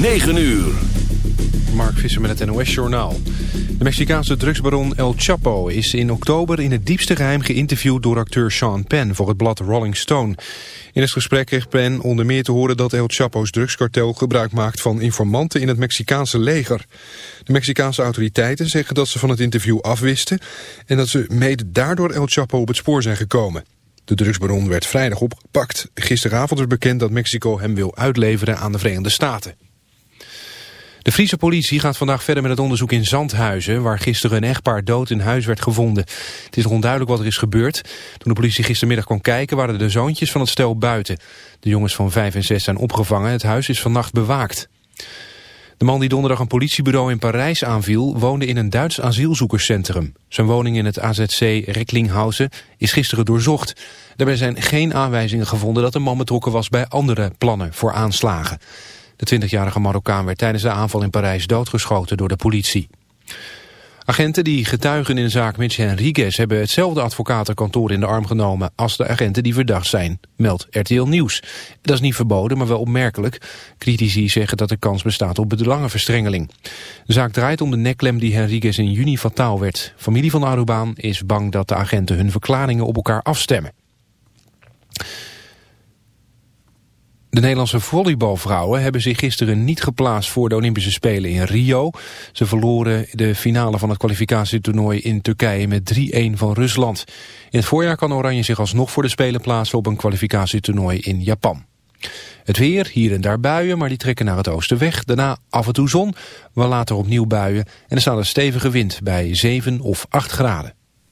9 uur. Mark Visser met het NOS-journaal. De Mexicaanse drugsbaron El Chapo is in oktober in het diepste geheim geïnterviewd door acteur Sean Penn voor het blad Rolling Stone. In het gesprek kreeg Penn onder meer te horen dat El Chapo's drugskartel gebruik maakt van informanten in het Mexicaanse leger. De Mexicaanse autoriteiten zeggen dat ze van het interview afwisten en dat ze mede daardoor El Chapo op het spoor zijn gekomen. De drugsbaron werd vrijdag opgepakt. Gisteravond is bekend dat Mexico hem wil uitleveren aan de Verenigde Staten. De Friese politie gaat vandaag verder met het onderzoek in Zandhuizen... waar gisteren een echtpaar dood in huis werd gevonden. Het is nog onduidelijk wat er is gebeurd. Toen de politie gistermiddag kwam kijken... waren de zoontjes van het stel buiten. De jongens van 5 en 6 zijn opgevangen. Het huis is vannacht bewaakt. De man die donderdag een politiebureau in Parijs aanviel... woonde in een Duits asielzoekerscentrum. Zijn woning in het AZC Recklinghausen is gisteren doorzocht. Daarbij zijn geen aanwijzingen gevonden dat de man betrokken was... bij andere plannen voor aanslagen. De 20-jarige Marokkaan werd tijdens de aanval in Parijs doodgeschoten door de politie. Agenten die getuigen in de zaak Mitch Henriquez hebben hetzelfde advocatenkantoor in de arm genomen als de agenten die verdacht zijn, meldt RTL Nieuws. Dat is niet verboden, maar wel opmerkelijk. Critici zeggen dat er kans bestaat op belangenverstrengeling. De zaak draait om de nekklem die Henriquez in juni fataal werd. Familie van Arubaan is bang dat de agenten hun verklaringen op elkaar afstemmen. De Nederlandse volleybalvrouwen hebben zich gisteren niet geplaatst voor de Olympische Spelen in Rio. Ze verloren de finale van het kwalificatietoernooi in Turkije met 3-1 van Rusland. In het voorjaar kan Oranje zich alsnog voor de Spelen plaatsen op een kwalificatietoernooi in Japan. Het weer, hier en daar buien, maar die trekken naar het oosten weg. Daarna af en toe zon, maar later opnieuw buien. En er staat een stevige wind bij 7 of 8 graden.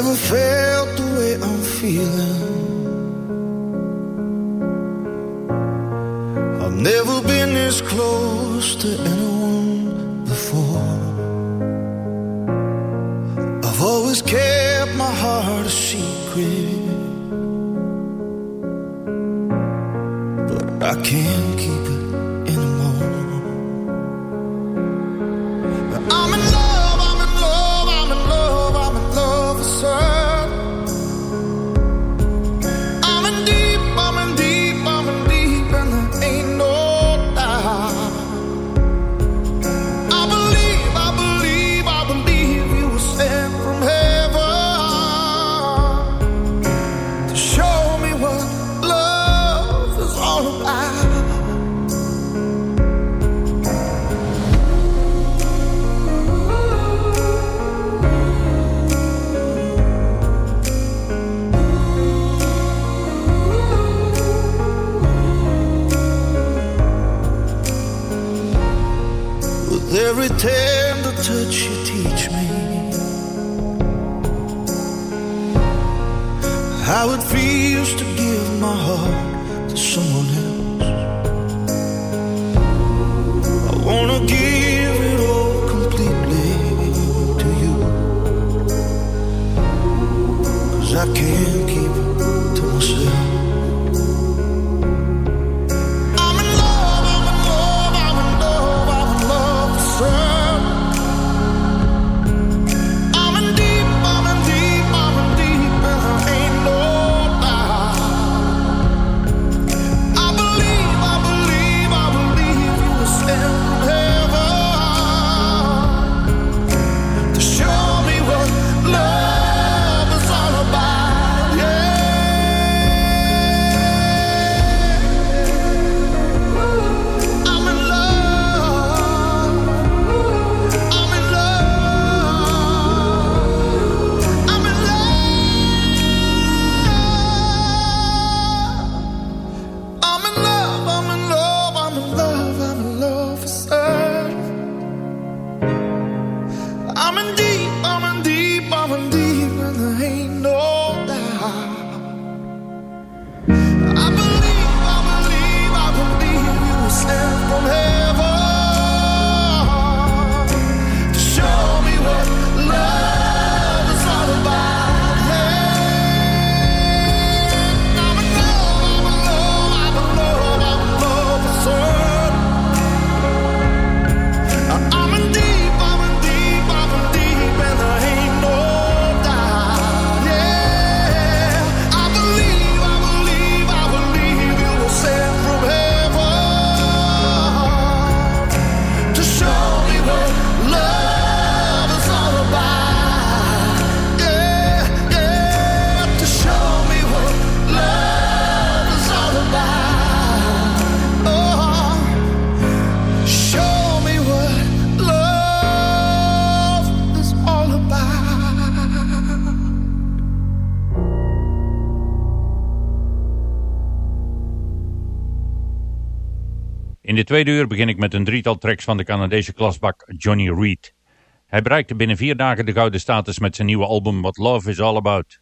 Never felt the way I'm feeling. I've never been this close to anyone before. I've always kept my heart a secret, tweede uur begin ik met een drietal tracks van de Canadese klasbak Johnny Reed. Hij bereikte binnen vier dagen de gouden status met zijn nieuwe album What Love Is All About.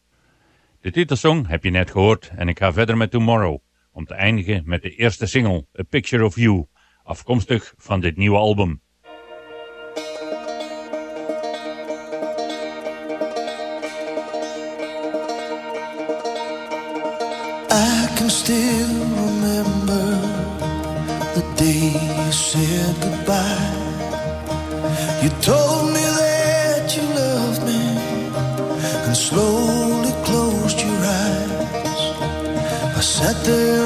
De titelsong heb je net gehoord en ik ga verder met Tomorrow, om te eindigen met de eerste single, A Picture of You, afkomstig van dit nieuwe album. I can still there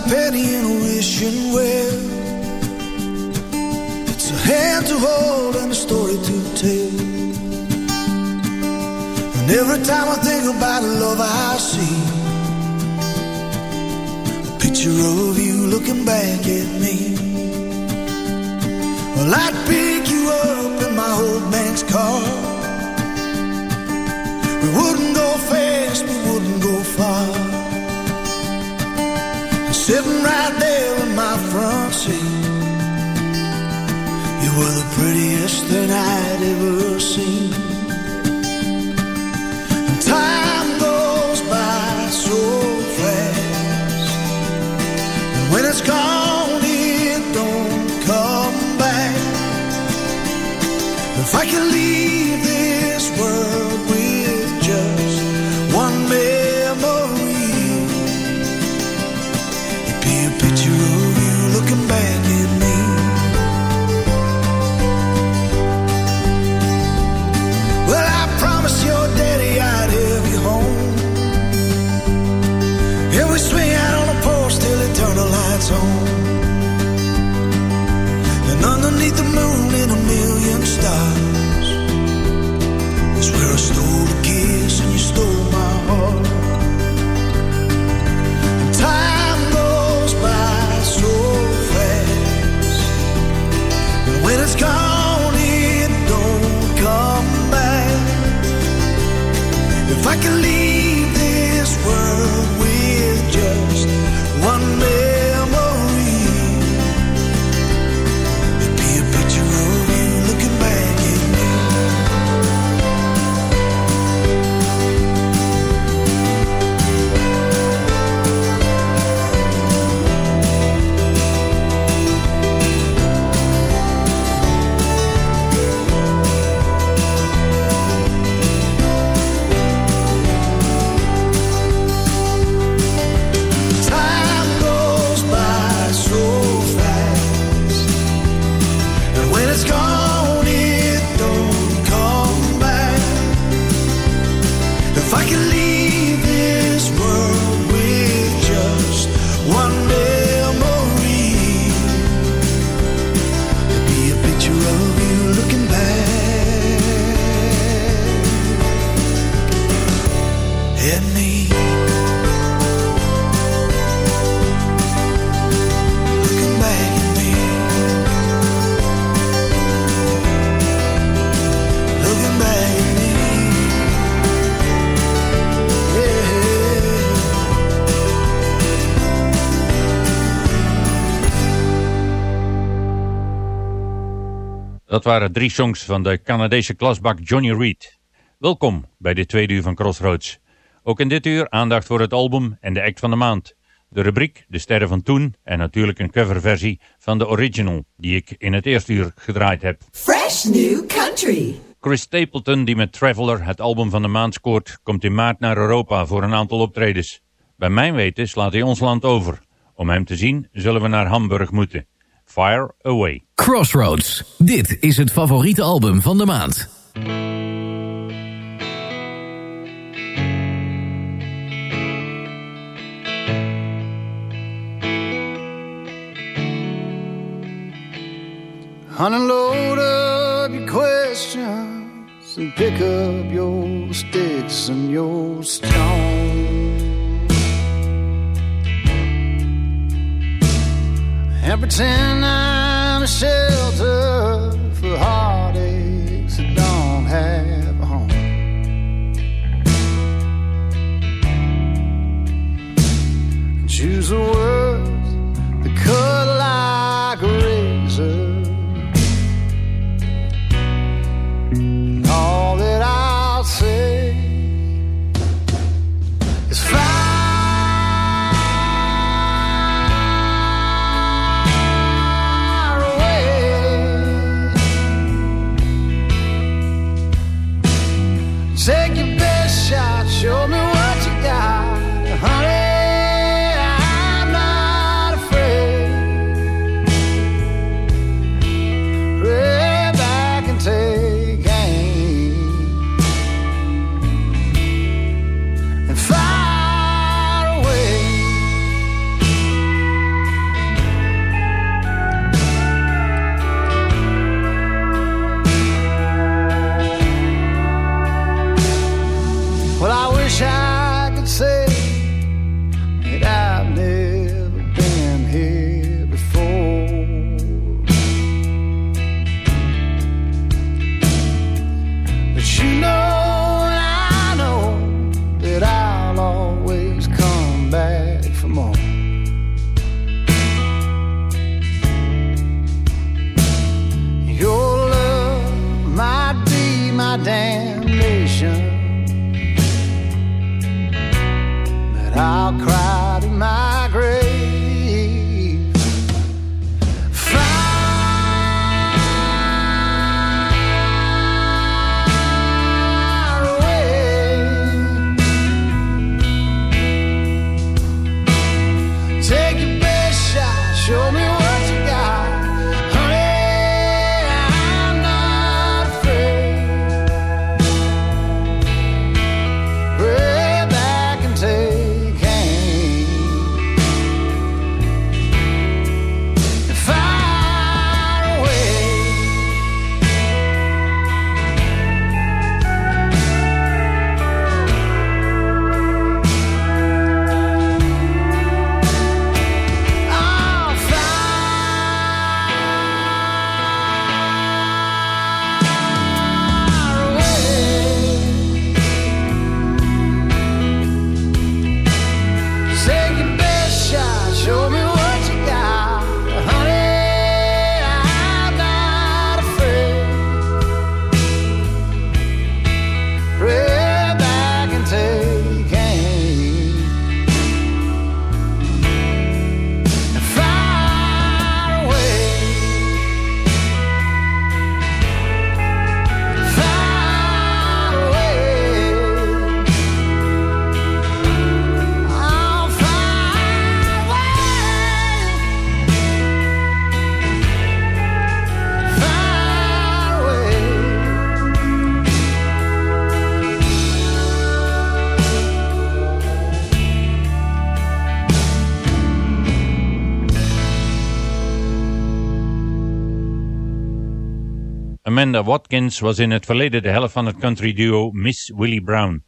a penny in a wishing well. It's a hand to hold and a story to tell. And every time I think about the love I see, a picture of you looking back at me. Well, I'd pick you up in my old man's car. We wouldn't go fast, we wouldn't go far. Sitting right there in my front seat. You were the prettiest thing I'd ever seen. And time goes by so fast. And when it's gone it don't come back. If I can leave moon Dat waren drie songs van de Canadese klasbak Johnny Reed. Welkom bij dit tweede uur van Crossroads. Ook in dit uur aandacht voor het album en de act van de maand. De rubriek De Sterren van Toen en natuurlijk een coverversie van de original die ik in het eerste uur gedraaid heb. Fresh New Country. Chris Stapleton, die met Traveller het album van de maand scoort, komt in maart naar Europa voor een aantal optredens. Bij mijn weten slaat hij ons land over. Om hem te zien zullen we naar Hamburg moeten. Fire Away. Crossroads. Dit is het favoriete album van de maand. Unload up your questions and pick up your sticks and your stones. And pretend I'm a shelter for heartaches that don't have a home. Choose the words Amanda Watkins was in het verleden de helft van het country duo Miss Willie Brown.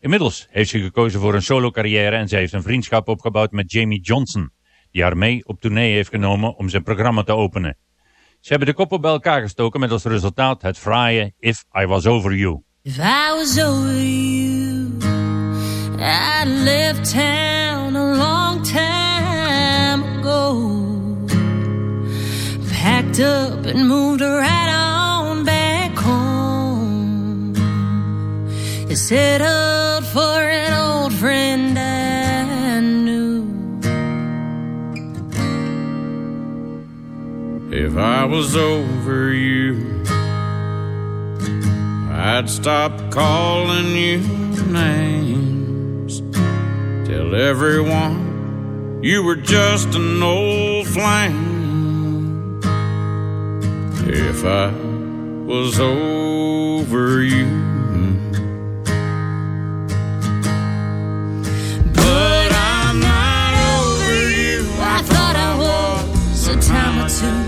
Inmiddels heeft ze gekozen voor een solo carrière en ze heeft een vriendschap opgebouwd met Jamie Johnson, die haar mee op tournee heeft genomen om zijn programma te openen. Ze hebben de koppen bij elkaar gestoken met als resultaat het fraaie If I Was Over You. If I you, town a long time up and You settled for an old friend I knew. If I was over you, I'd stop calling you names. Tell everyone you were just an old flame. If I was over you. soon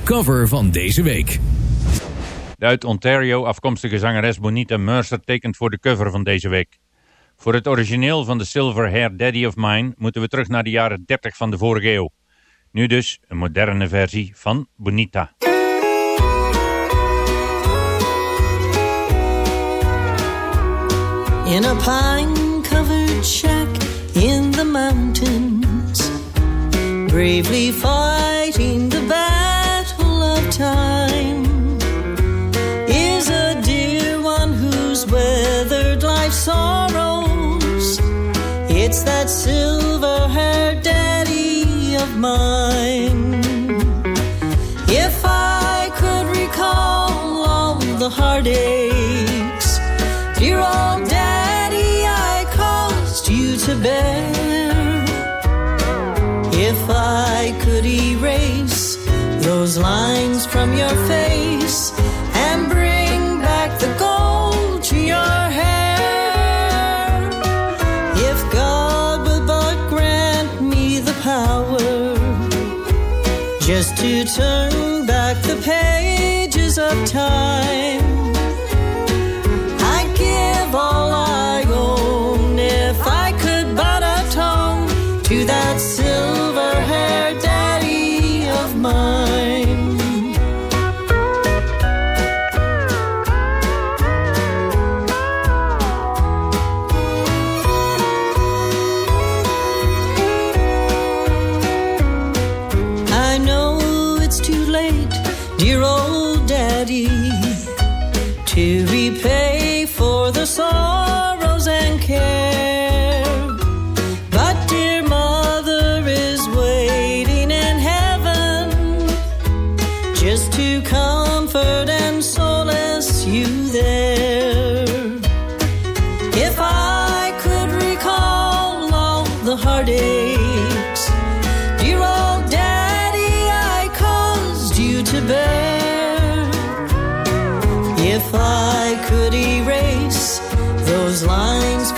De cover van deze week. De uit Ontario afkomstige zangeres Bonita Mercer tekent voor de cover van deze week. Voor het origineel van de Silver Hair Daddy of Mine moeten we terug naar de jaren 30 van de vorige eeuw. Nu dus een moderne versie van Bonita. in a pine covered shack in the mountains, bravely fighting the heartaches, dear old daddy, I caused you to bear. If I could erase those lines from your face and bring back the gold to your hair, if God would but grant me the power just to turn back the pages of time.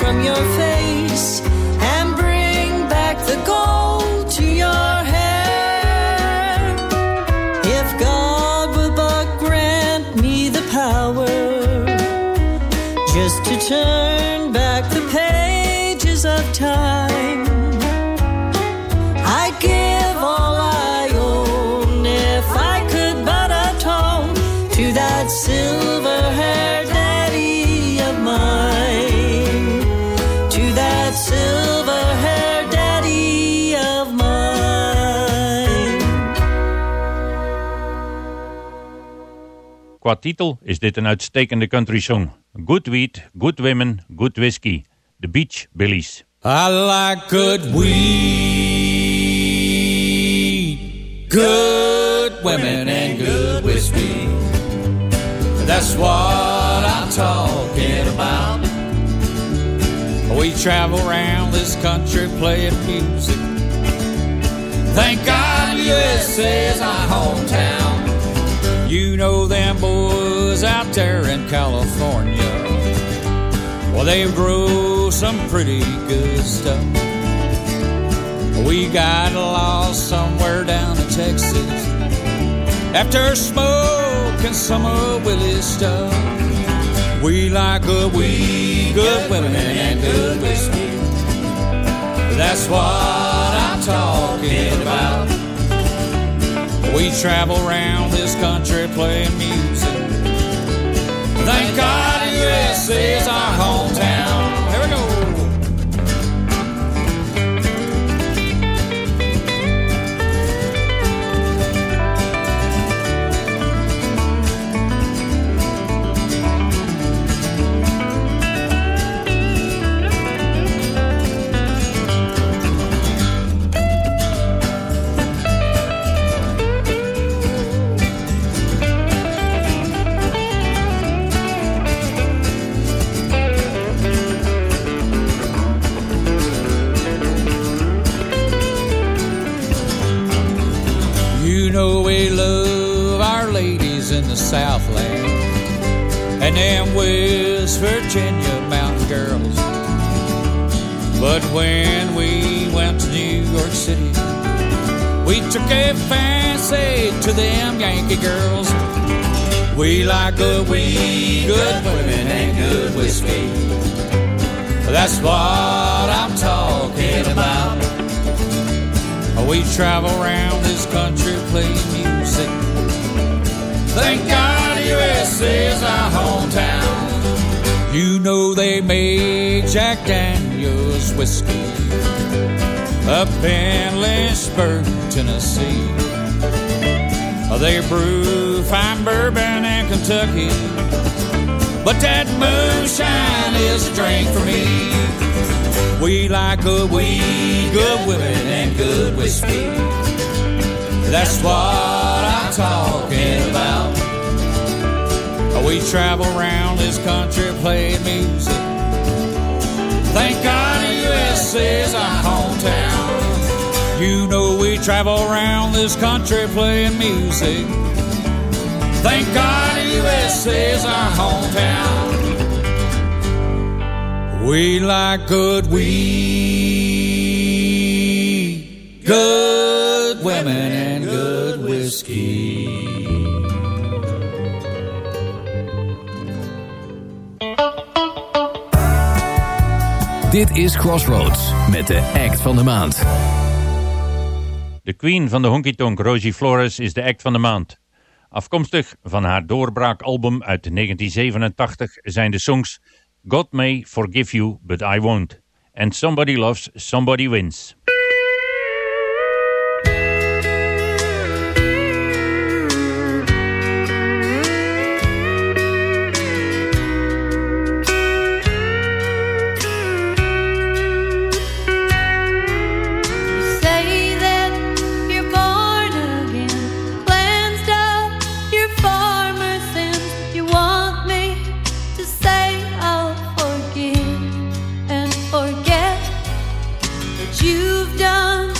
From your face and bring back the gold to your hair, if God would but grant me the power just to turn Qua titel is dit een uitstekende country song. Good Weed, Good Women, Good Whiskey. The Beach Billies. I like good weed, good women, and good whiskey. That's what I'm talking about. We travel around this country playing music. Thank God USA is our hometown. You know them boys out there in California. Well, they grow some pretty good stuff. We got lost somewhere down in Texas after smoking some of Willie's stuff. We like good weed, good women, and good whiskey. That's what I'm talking about. We travel around this country playing music. Thank God USA is our hometown. And them West Virginia mountain girls. But when we went to New York City, We took a fancy to them Yankee girls. We like good weed, good women, and good whiskey. That's what I'm talking about. We travel around this country playing music. Thank God US is our hometown. You know they make Jack Daniels whiskey up in Lynchburg, Tennessee. They brew fine bourbon in Kentucky, but that moonshine is a drink for me. We like good weed, good women, and good whiskey. That's what I'm talking about. We travel around this country playing music. Thank God the U.S. is our hometown. You know we travel around this country playing music. Thank God the U.S. is our hometown. We like good weed, good women, and good whiskey. Dit is Crossroads met de act van de maand. De queen van de honky tonk, Rosie Flores, is de act van de maand. Afkomstig van haar doorbraakalbum uit 1987 zijn de songs God May Forgive You, But I Won't en Somebody Loves, Somebody Wins. You've done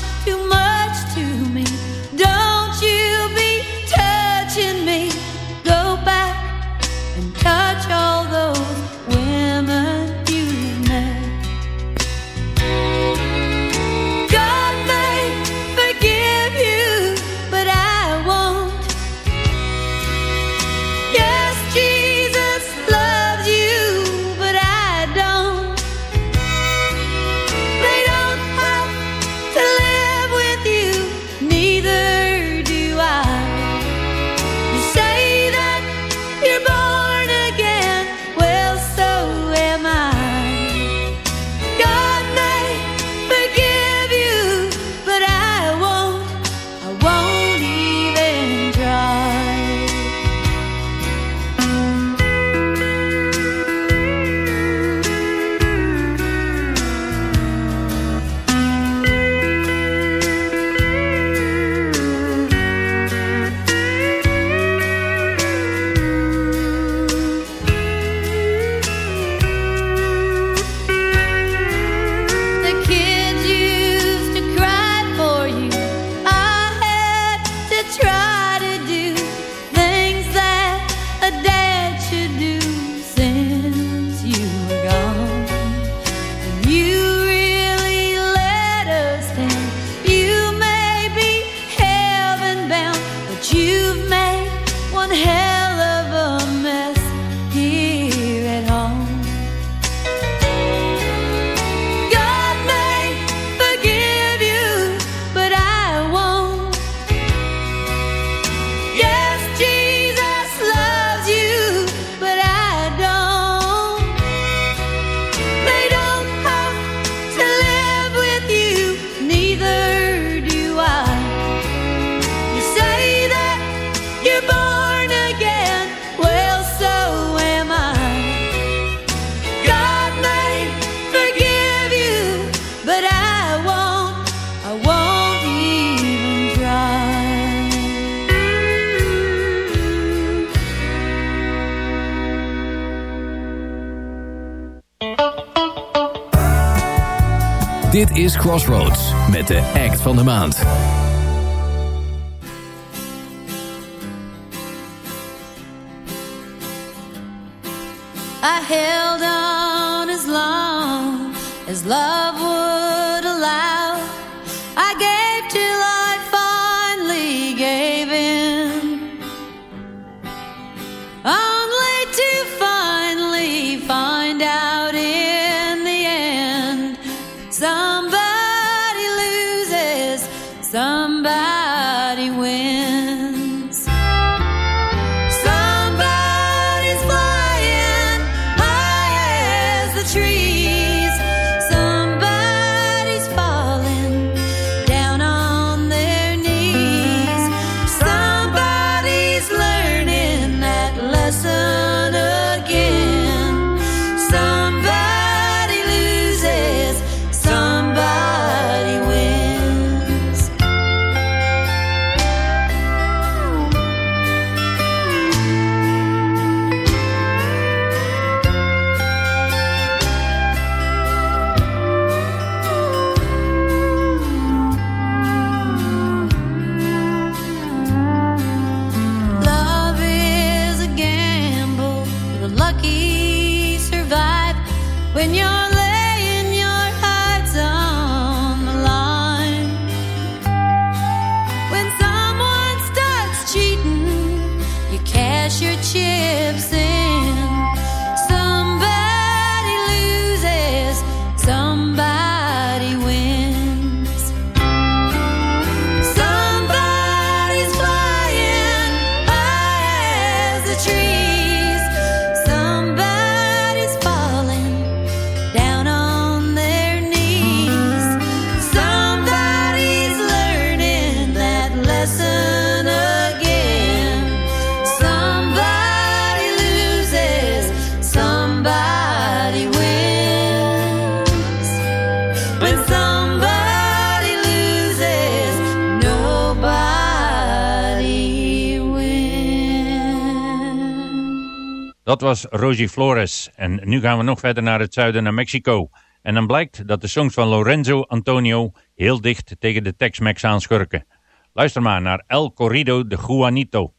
Dit is Crossroads met de act van de maand. I held on as long as love would was Rosie Flores. En nu gaan we nog verder naar het zuiden, naar Mexico. En dan blijkt dat de songs van Lorenzo Antonio heel dicht tegen de Tex-Mex aanschurken. Luister maar naar El Corrido de Juanito.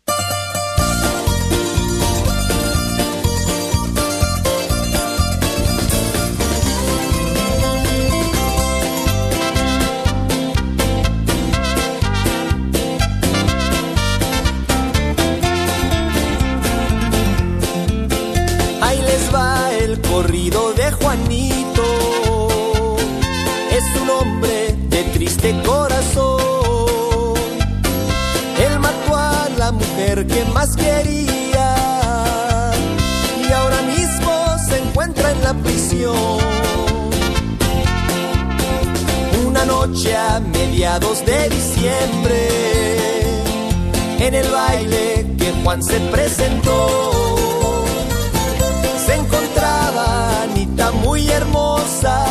Prisión. Una noche a mediados de diciembre. En el baile que Juan se presentó se encontraba Anita muy hermosa,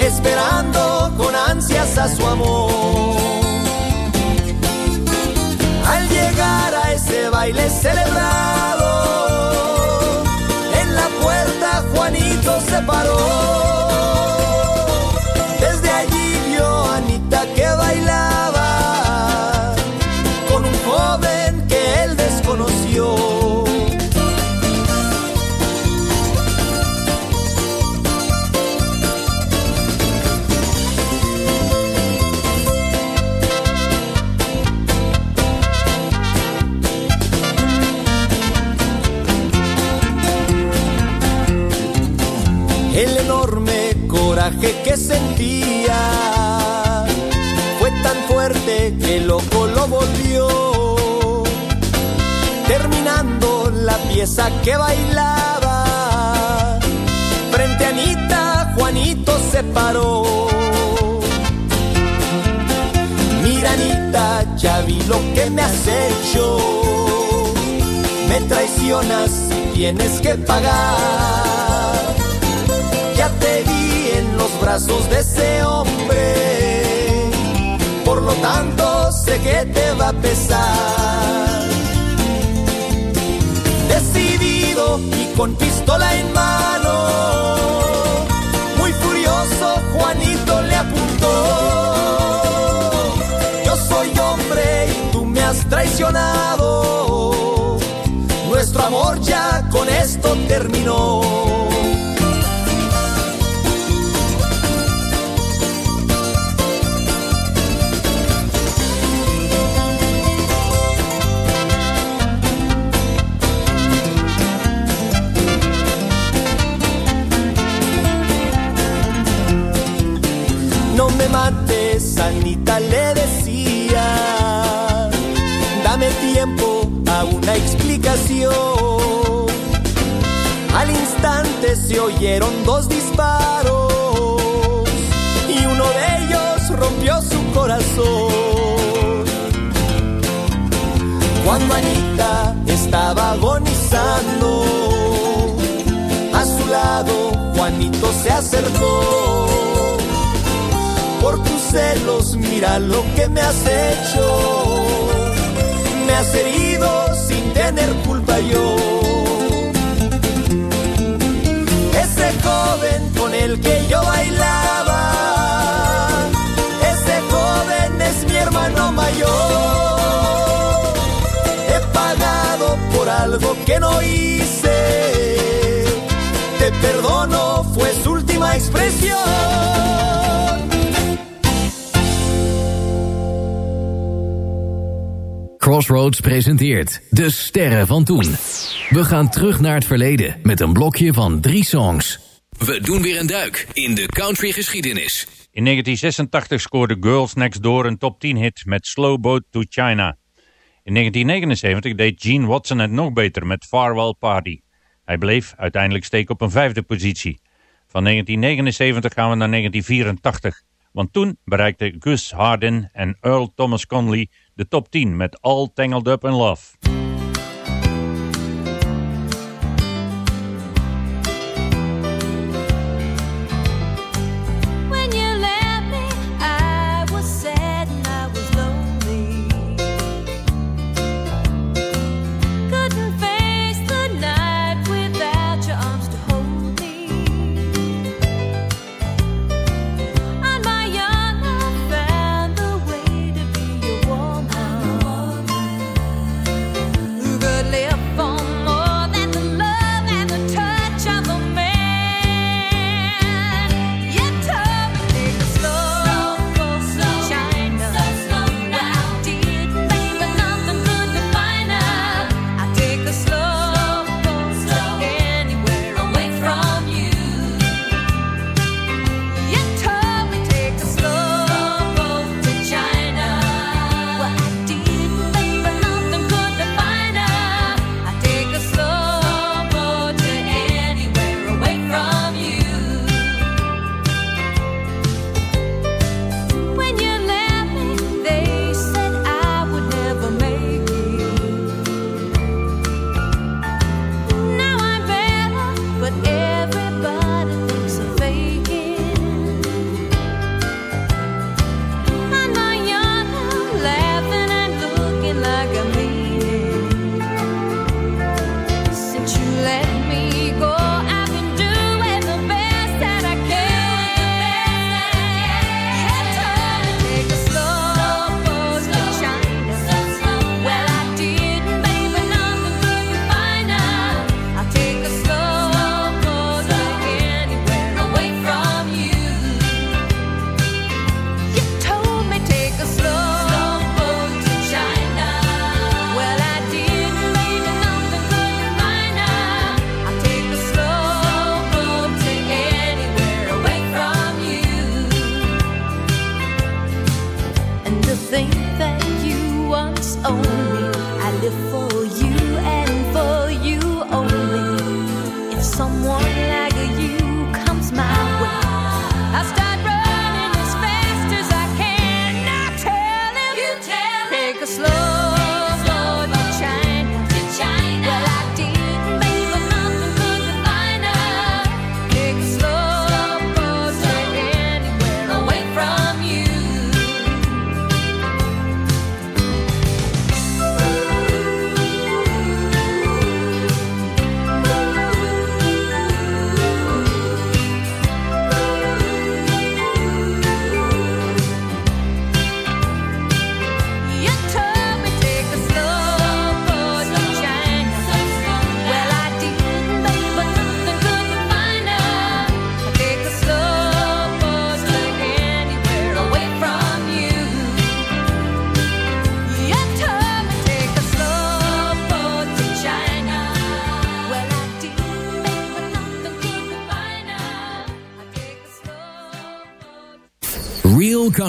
esperando con ansias a su amor. Al llegar a ese baile celebrado, hermanito se paró. Sentía fue tan fuerte que loco lo volvió. Terminando la pieza que bailaba, frente a Anita, Juanito se paró. Mira, Anita, ya vi lo que me has hecho. Me traicionas y tienes que pagar. Brazos de ese hombre. Por lo tanto, sé que te va a pesar. Decidido y con pistola en mano. Muy furioso, Juanito le apuntó. Yo soy hombre y tú me has traicionado. Nuestro amor ya con esto terminó. Al instante se oyeron dos disparos y uno de ellos rompió su corazón. Cuando Anita estaba agonizando, a su lado Juanito se acercó por tus celos, mira lo que me has hecho. Me has herido tener culpa yo. Ese joven con el que yo bailaba, ese joven es mi hermano mayor. He pagado por algo que no hice. Te perdono, fue su última expresión. Crossroads presenteert De Sterren van Toen. We gaan terug naar het verleden met een blokje van drie songs. We doen weer een duik in de country geschiedenis. In 1986 scoorde Girls Next Door een top 10 hit met Slow Boat to China. In 1979 deed Gene Watson het nog beter met Farewell Party. Hij bleef uiteindelijk steken op een vijfde positie. Van 1979 gaan we naar 1984. Want toen bereikten Gus Hardin en Earl Thomas Conley de top 10 met All Tangled Up in Love.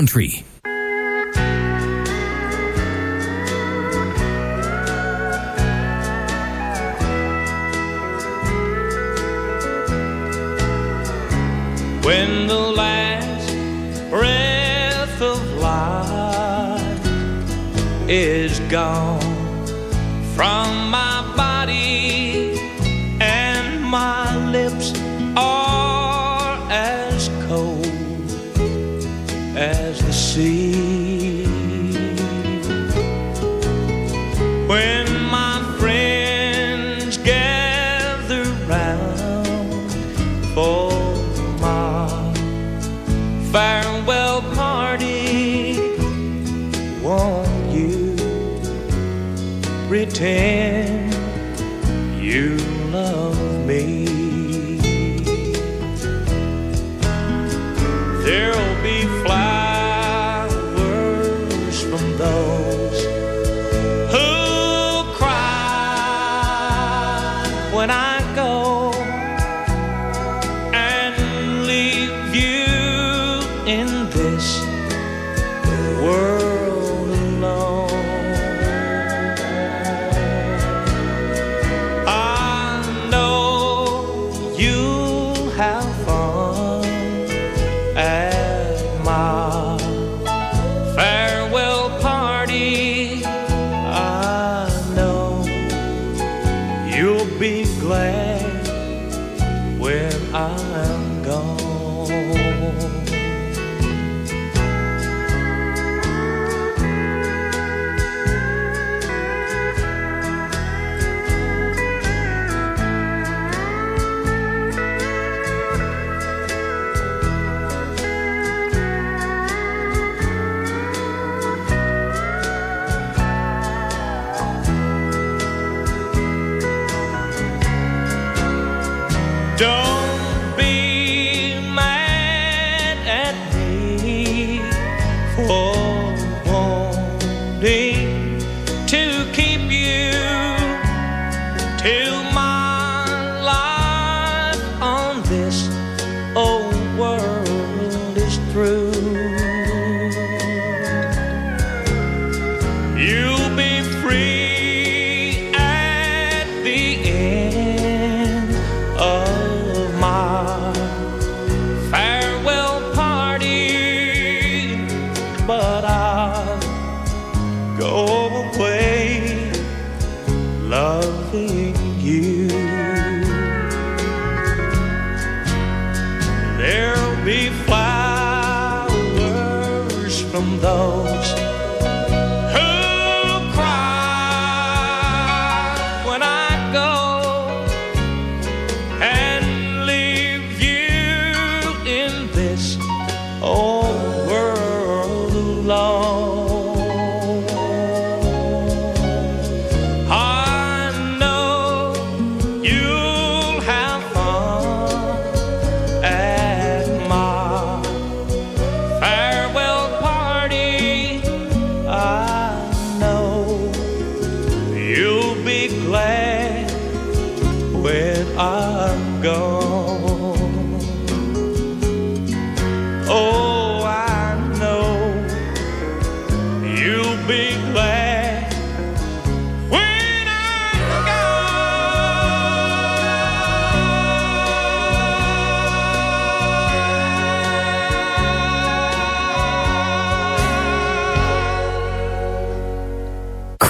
country. When the last breath of life is gone from my pretend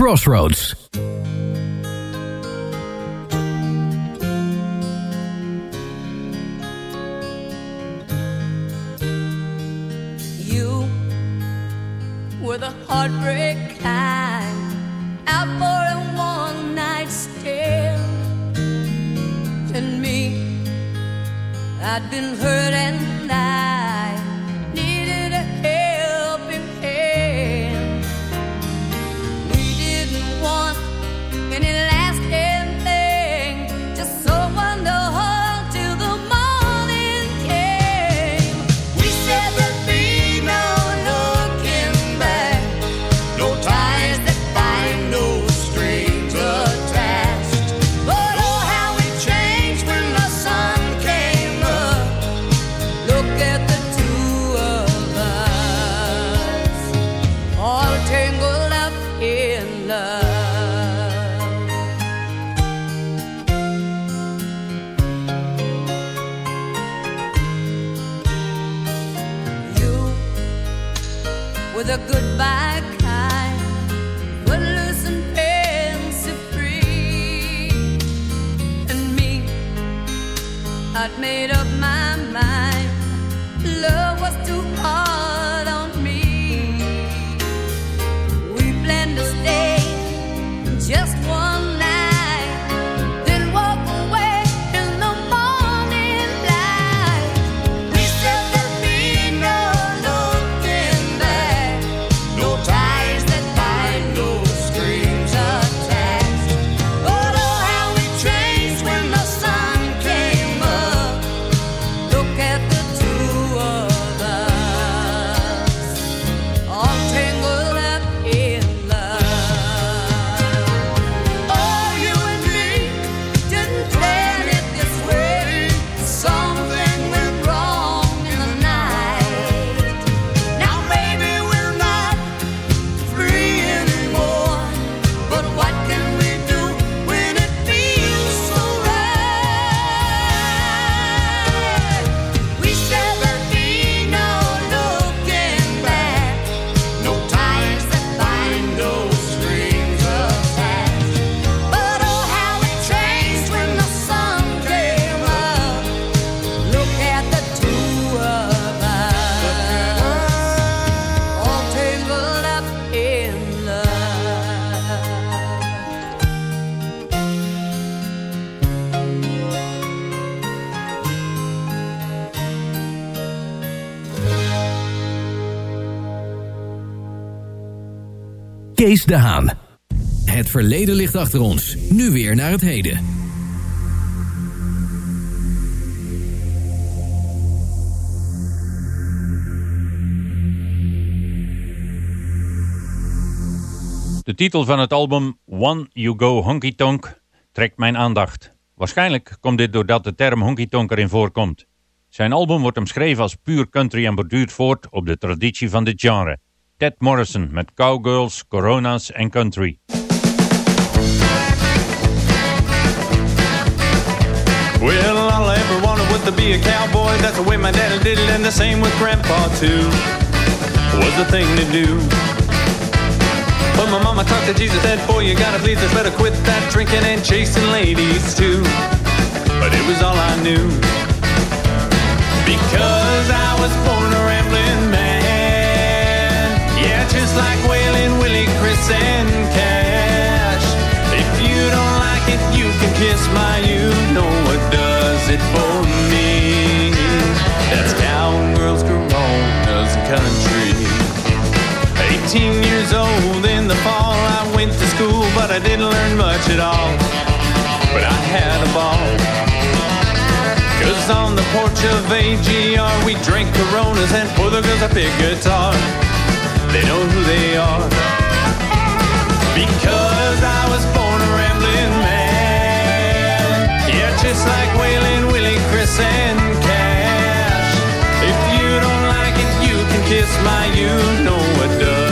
Crossroads. De Haan. Het verleden ligt achter ons. Nu weer naar het heden. De titel van het album One You Go Honky Tonk trekt mijn aandacht. Waarschijnlijk komt dit doordat de term honky tonk erin voorkomt. Zijn album wordt omschreven als puur country en borduurt voort op de traditie van dit genre. Ted Morrison met Cowgirls, Coronas en Country. Well, all I ever wanted was to be a cowboy. That's the way my daddy did it, and the same with grandpa too. Was the thing to do. But my mama talked to Jesus, said, Boy, you gotta please us, better quit that drinking and chasing ladies too. But it was all I knew. Because I was born a rambling man. Just like Waylon, Willie, Chris, and Cash. If you don't like it, you can kiss my you know what does it for me. That's cowgirls, coronas, and country. 18 years old in the fall, I went to school, but I didn't learn much at all. But I had a ball. Cause on the porch of AGR, we drank coronas and for the girls I pick guitar. They know who they are. Because I was born a rambling man. Yeah, just like Waylon, Willie, Chris, and Cash. If you don't like it, you can kiss my you know what does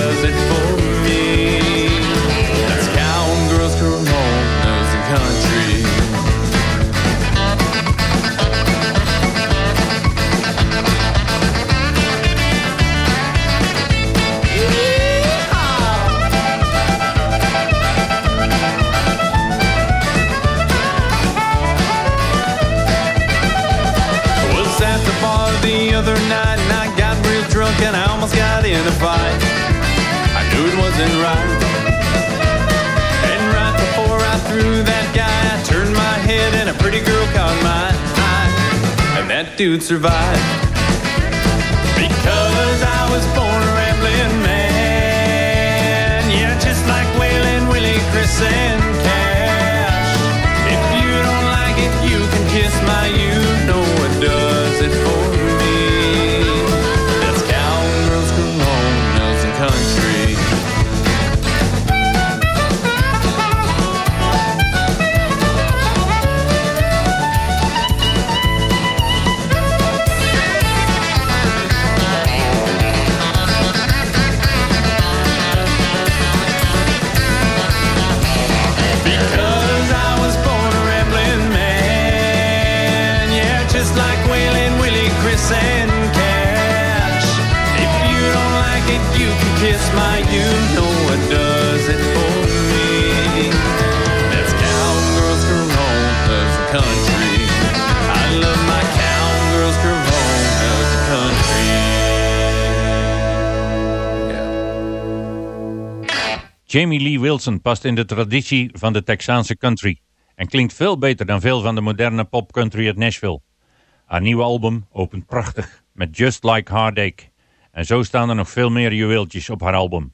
other night and I got real drunk and I almost got in a fight. I knew it wasn't right. And right before I threw that guy, I turned my head and a pretty girl caught my eye. And that dude survived. Jamie Lee Wilson past in de traditie van de Texaanse country en klinkt veel beter dan veel van de moderne pop country uit Nashville. Haar nieuwe album opent prachtig met Just Like Heartache. En zo staan er nog veel meer juweeltjes op haar album.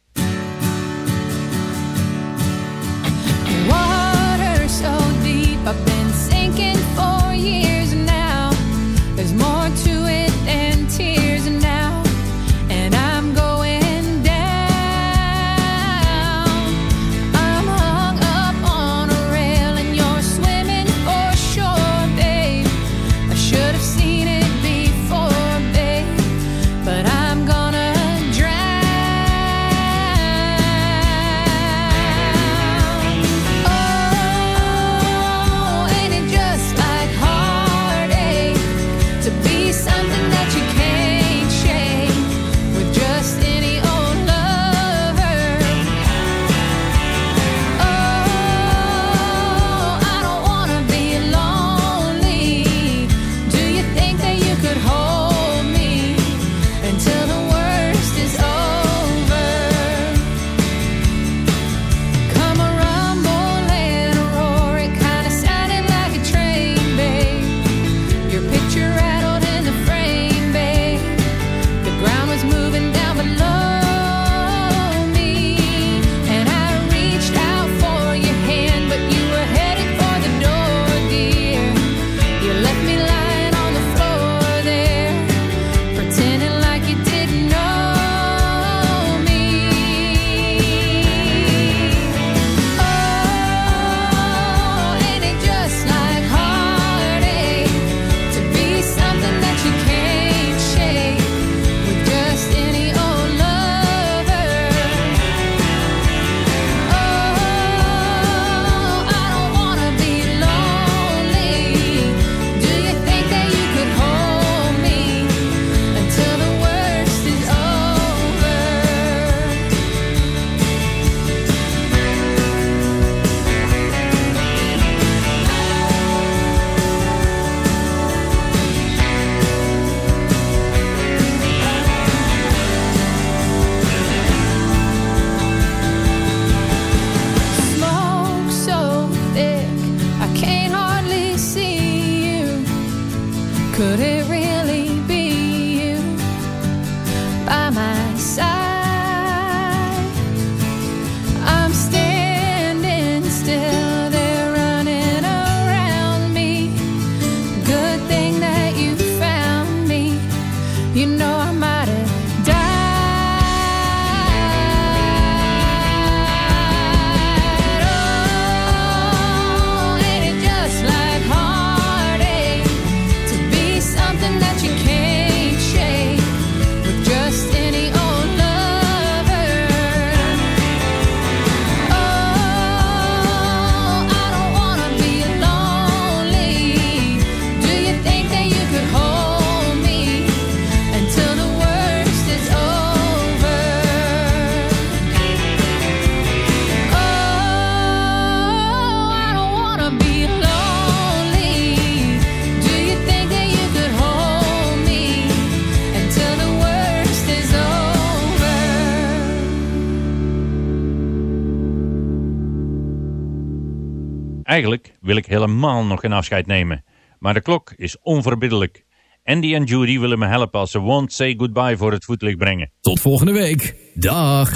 Wil ik helemaal nog geen afscheid nemen. Maar de klok is onverbiddelijk. Andy en Judy willen me helpen als ze Won't Say Goodbye voor het voetlicht brengen. Tot volgende week. Dag.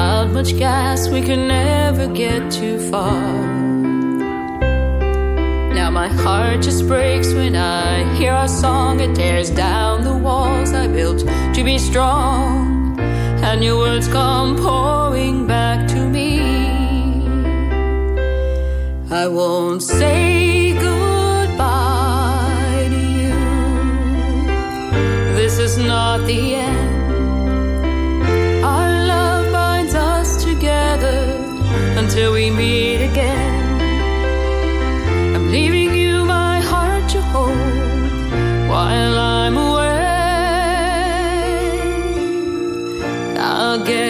Without much gas, we could never get too far. Now my heart just breaks when I hear our song. It tears down the walls I built to be strong. And your words come pouring back to me. I won't say goodbye to you. This is not the end. Until we meet again. I'm leaving you my heart to hold while I'm away. I'll get